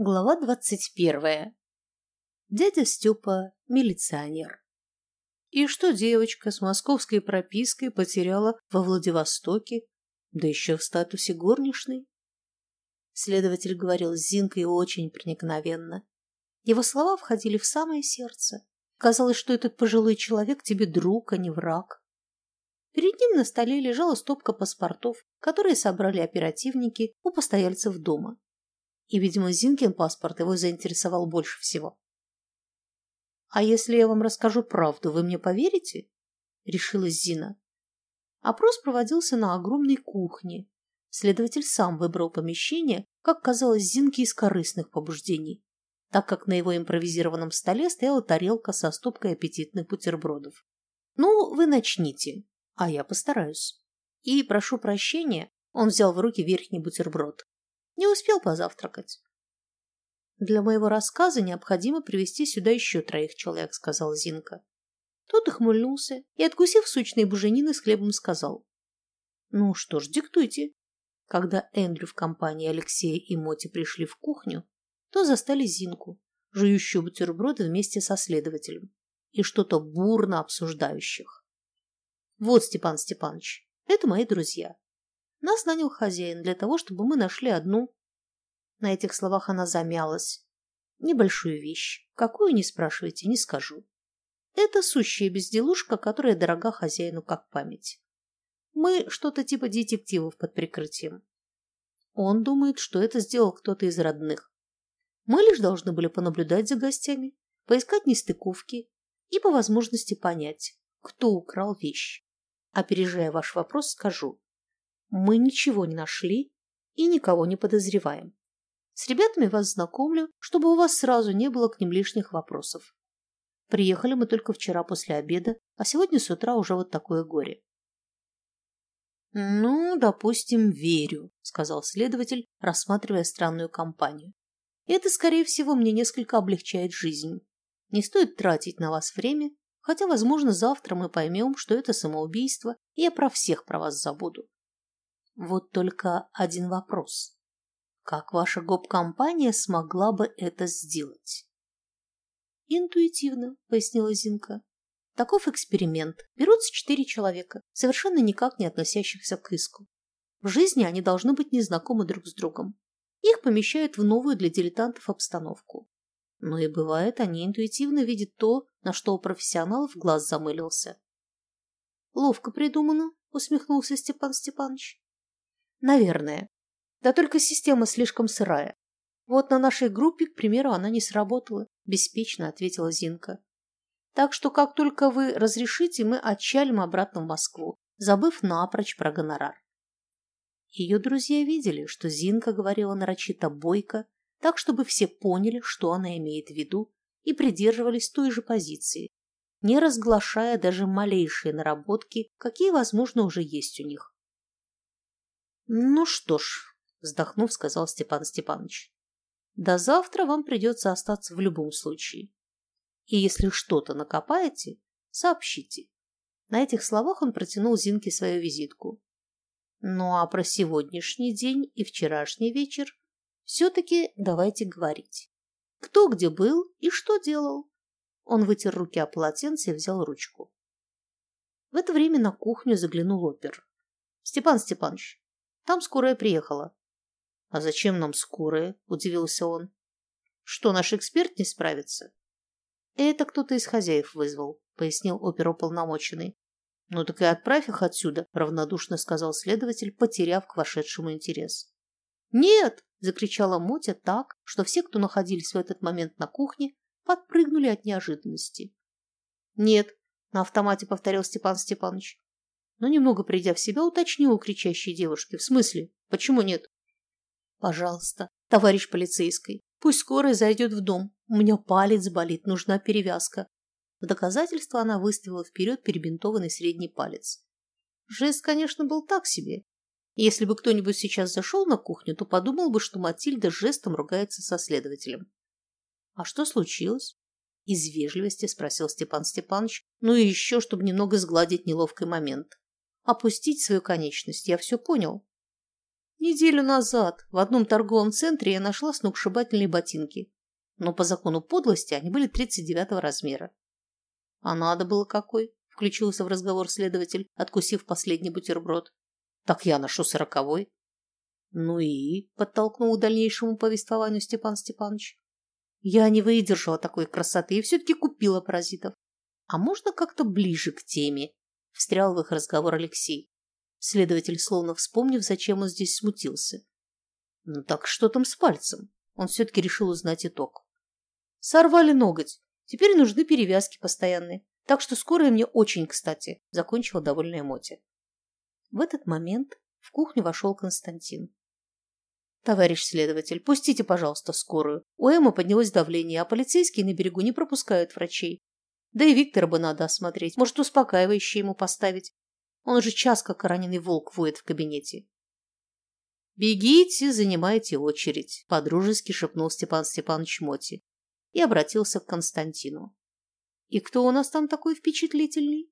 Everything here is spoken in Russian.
Глава двадцать первая. Дядя Степа – милиционер. И что девочка с московской пропиской потеряла во Владивостоке, да еще в статусе горничной? Следователь говорил с Зинкой очень проникновенно. Его слова входили в самое сердце. Казалось, что этот пожилой человек тебе друг, а не враг. Перед ним на столе лежала стопка паспортов, которые собрали оперативники у постояльцев дома и, видимо, Зинкин паспорт его заинтересовал больше всего. «А если я вам расскажу правду, вы мне поверите?» – решилась Зина. Опрос проводился на огромной кухне. Следователь сам выбрал помещение, как казалось Зинке из корыстных побуждений, так как на его импровизированном столе стояла тарелка со стопкой аппетитных бутербродов. «Ну, вы начните, а я постараюсь». И, прошу прощения, он взял в руки верхний бутерброд. Не успел позавтракать. Для моего рассказа необходимо привести сюда еще троих человек, сказал Зинка. Тот ухмыльнулся и, откусив сучные буженины с хлебом, сказал. Ну что ж, диктуйте. Когда Эндрю в компании Алексея и Моти пришли в кухню, то застали Зинку, жующую бутерброды вместе со следователем и что-то бурно обсуждающих. Вот, Степан Степанович, это мои друзья. Нас нанял хозяин для того, чтобы мы нашли одну... На этих словах она замялась. Небольшую вещь. Какую, не спрашивайте, не скажу. Это сущая безделушка, которая дорога хозяину как память. Мы что-то типа детективов под прикрытием. Он думает, что это сделал кто-то из родных. Мы лишь должны были понаблюдать за гостями, поискать нестыковки и по возможности понять, кто украл вещь. Опережая ваш вопрос, скажу, мы ничего не нашли и никого не подозреваем. С ребятами вас знакомлю, чтобы у вас сразу не было к ним лишних вопросов. Приехали мы только вчера после обеда, а сегодня с утра уже вот такое горе. «Ну, допустим, верю», — сказал следователь, рассматривая странную компанию. «Это, скорее всего, мне несколько облегчает жизнь. Не стоит тратить на вас время, хотя, возможно, завтра мы поймем, что это самоубийство, и я про всех про вас забуду. Вот только один вопрос. Как ваша гоп-компания смогла бы это сделать? Интуитивно, пояснила Зинка. Таков эксперимент. Берутся четыре человека, совершенно никак не относящихся к иску. В жизни они должны быть незнакомы друг с другом. Их помещают в новую для дилетантов обстановку. Но и бывает, они интуитивно видят то, на что у профессионалов глаз замылился. «Ловко придумано», — усмехнулся Степан Степанович. Наверное. Да только система слишком сырая. Вот на нашей группе, к примеру, она не сработала, беспечно ответила Зинка. Так что как только вы разрешите, мы отчалим обратно в Москву, забыв напрочь про гонорар. Ее друзья видели, что Зинка говорила нарочито бойко, так, чтобы все поняли, что она имеет в виду, и придерживались той же позиции, не разглашая даже малейшие наработки, какие, возможно, уже есть у них. «Ну что ж», – вздохнув, сказал Степан Степанович, – «до завтра вам придется остаться в любом случае. И если что-то накопаете, сообщите». На этих словах он протянул Зинке свою визитку. Ну а про сегодняшний день и вчерашний вечер все-таки давайте говорить. Кто где был и что делал? Он вытер руки о полотенце и взял ручку. В это время на кухню заглянул опер. «Степан Степанович, там скорая приехала. — А зачем нам скорая? — удивился он. — Что, наш эксперт не справится? — Это кто-то из хозяев вызвал, — пояснил оперуполномоченный. — Ну так и отправь их отсюда, — равнодушно сказал следователь, потеряв к вошедшему интерес. — Нет! — закричала Мотя так, что все, кто находились в этот момент на кухне, подпрыгнули от неожиданности. — Нет, — на автомате повторил Степан Степанович но немного придя в себя, уточнил у кричащей девушки. В смысле? Почему нет? Пожалуйста, товарищ полицейский, пусть скорая зайдет в дом. У меня палец болит, нужна перевязка. В доказательство она выставила вперед перебинтованный средний палец. Жест, конечно, был так себе. Если бы кто-нибудь сейчас зашел на кухню, то подумал бы, что Матильда жестом ругается со следователем. А что случилось? Из вежливости спросил Степан Степанович, ну и еще, чтобы немного сгладить неловкий момент опустить свою конечность. Я все понял. Неделю назад в одном торговом центре я нашла сногсшибательные ботинки, но по закону подлости они были 39 размера. А надо было какой? Включился в разговор следователь, откусив последний бутерброд. Так я ношу сороковой. Ну и, подтолкнул к дальнейшему повествованию Степан Степанович. Я не выдержала такой красоты и все-таки купила паразитов. А можно как-то ближе к теме? Встрял в их разговор Алексей. Следователь, словно вспомнив, зачем он здесь смутился. Ну так что там с пальцем? Он все-таки решил узнать итог. Сорвали ноготь. Теперь нужны перевязки постоянные. Так что скорая мне очень кстати, закончила довольная Мотя. В этот момент в кухню вошел Константин. «Товарищ следователь, пустите, пожалуйста, скорую. У Эммы поднялось давление, а полицейские на берегу не пропускают врачей. Да и Виктора бы надо осмотреть, может, успокаивающее ему поставить. Он уже час, как раненый волк, воет в кабинете. «Бегите, занимайте очередь», – подружески шепнул Степан Степанович Моти и обратился к Константину. «И кто у нас там такой впечатлительный?»